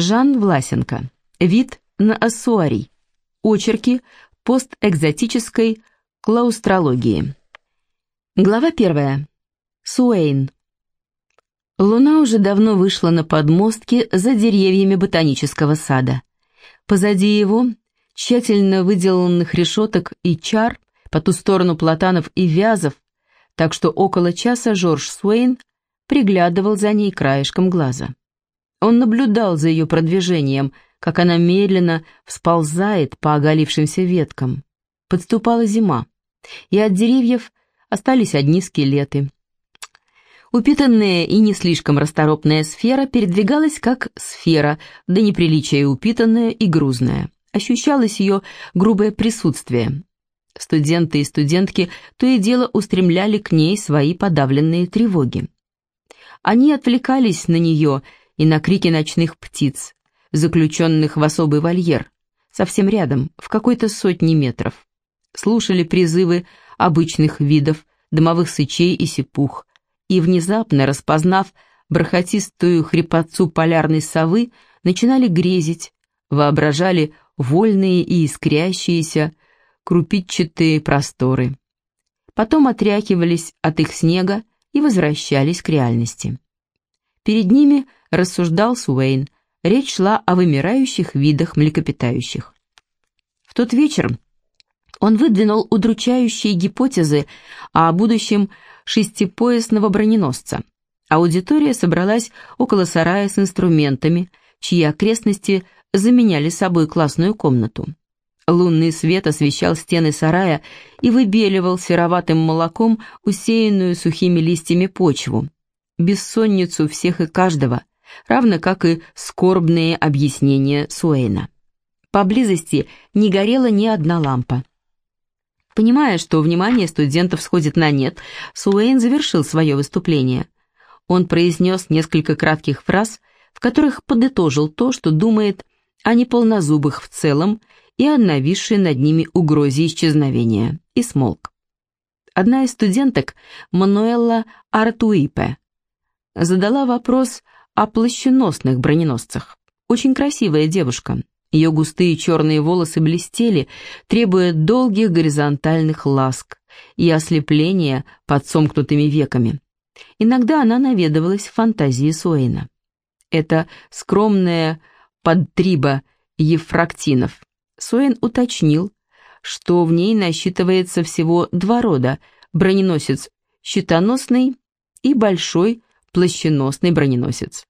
Жан Власенко. Вид на ассуарий. Очерки постэкзотической клаустрологии. Глава первая. Суэйн. Луна уже давно вышла на подмостки за деревьями ботанического сада. Позади его, тщательно выделанных решеток и чар, по ту сторону платанов и вязов, так что около часа Жорж Суэйн приглядывал за ней краешком глаза. Он наблюдал за ее продвижением, как она медленно всползает по оголившимся веткам. Подступала зима, и от деревьев остались одни скелеты. Упитанная и не слишком расторопная сфера передвигалась как сфера, до неприличия упитанная и грузная. Ощущалось ее грубое присутствие. Студенты и студентки то и дело устремляли к ней свои подавленные тревоги. Они отвлекались на нее и на крики ночных птиц, заключенных в особый вольер, совсем рядом, в какой-то сотне метров. Слушали призывы обычных видов, домовых сычей и сипух, и, внезапно распознав бархатистую хрипотцу полярной совы, начинали грезить, воображали вольные и искрящиеся, крупичатые просторы. Потом отряхивались от их снега и возвращались к реальности. Перед ними рассуждал Суэйн. Речь шла о вымирающих видах млекопитающих. В тот вечер он выдвинул удручающие гипотезы о будущем шестипоясного броненосца. Аудитория собралась около сарая с инструментами, чьи окрестности заменяли собой классную комнату. Лунный свет освещал стены сарая и выбеливал сероватым молоком усеянную сухими листьями почву бессонницу всех и каждого, равно как и скорбные объяснения Суэйна. Поблизости не горела ни одна лампа. Понимая, что внимание студентов сходит на нет, Суэйн завершил свое выступление. Он произнес несколько кратких фраз, в которых подытожил то, что думает о неполнозубых в целом и о нависшей над ними угрозе исчезновения, и смолк. Одна из студенток, Мануэлла Артуипе, задала вопрос о плащеносных броненосцах. Очень красивая девушка. Ее густые черные волосы блестели, требуя долгих горизонтальных ласк и ослепления под сомкнутыми веками. Иногда она наведывалась в фантазии Суэйна. Это скромная подтриба Ефрактинов. Суэйн уточнил, что в ней насчитывается всего два рода – броненосец щитоносный и большой плащеносный броненосец.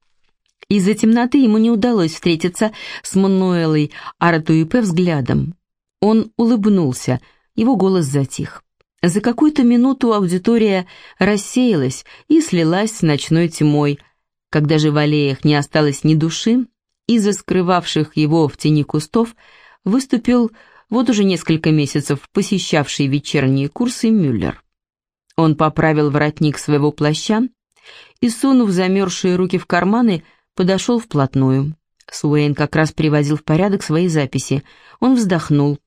Из-за темноты ему не удалось встретиться с Мануэлой Аратуипе взглядом. Он улыбнулся, его голос затих. За какую-то минуту аудитория рассеялась и слилась с ночной тьмой. Когда же в аллеях не осталось ни души, из-за скрывавших его в тени кустов выступил вот уже несколько месяцев посещавший вечерние курсы Мюллер. Он поправил воротник своего плаща и, сунув замерзшие руки в карманы, подошел вплотную. Суэйн как раз приводил в порядок свои записи. Он вздохнул.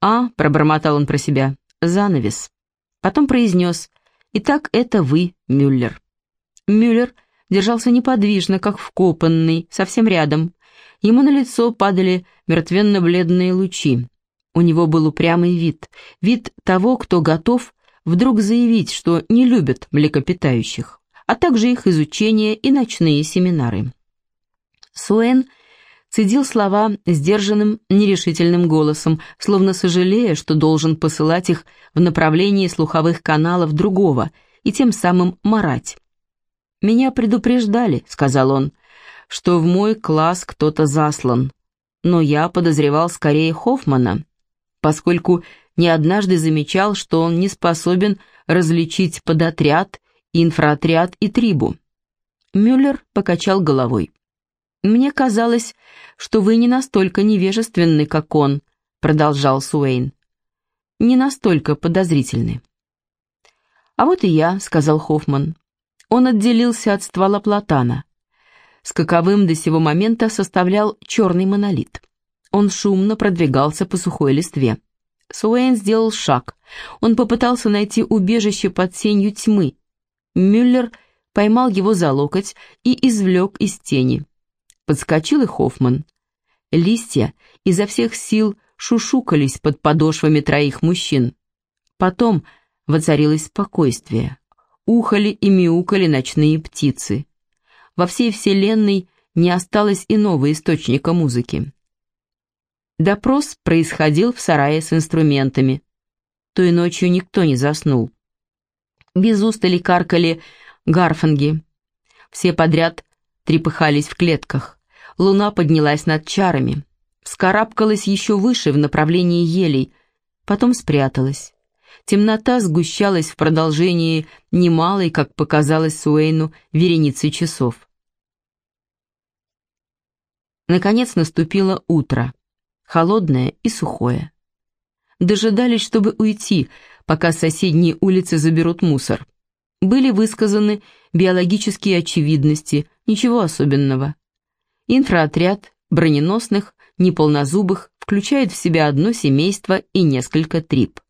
«А», — пробормотал он про себя, — «занавес». Потом произнес, «Итак, это вы, Мюллер». Мюллер держался неподвижно, как вкопанный, совсем рядом. Ему на лицо падали мертвенно-бледные лучи. У него был упрямый вид, вид того, кто готов вдруг заявить, что не любит млекопитающих а также их изучение и ночные семинары. Суэн цедил слова сдержанным, нерешительным голосом, словно сожалея, что должен посылать их в направлении слуховых каналов другого и тем самым марать. «Меня предупреждали», — сказал он, — «что в мой класс кто-то заслан, но я подозревал скорее Хоффмана, поскольку не однажды замечал, что он не способен различить подотряд инфраотряд и трибу. Мюллер покачал головой. «Мне казалось, что вы не настолько невежественны, как он», продолжал Суэйн. «Не настолько подозрительны». «А вот и я», — сказал Хоффман. Он отделился от ствола платана. С каковым до сего момента составлял черный монолит. Он шумно продвигался по сухой листве. Суэйн сделал шаг. Он попытался найти убежище под сенью тьмы, Мюллер поймал его за локоть и извлек из тени. Подскочил и Хоффман. Листья изо всех сил шушукались под подошвами троих мужчин. Потом воцарилось спокойствие. Ухали и мяукали ночные птицы. Во всей вселенной не осталось иного источника музыки. Допрос происходил в сарае с инструментами. Той ночью никто не заснул. Без устали каркали гарфанги. Все подряд трепыхались в клетках. Луна поднялась над чарами. Вскарабкалась еще выше в направлении елей, потом спряталась. Темнота сгущалась в продолжении немалой, как показалось Суэйну, вереницы часов. Наконец наступило утро холодное и сухое. Дожидались, чтобы уйти, пока соседние улицы заберут мусор. Были высказаны биологические очевидности, ничего особенного. Инфроотряд броненосных, неполнозубых включает в себя одно семейство и несколько трип.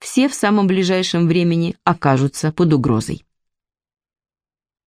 Все в самом ближайшем времени окажутся под угрозой.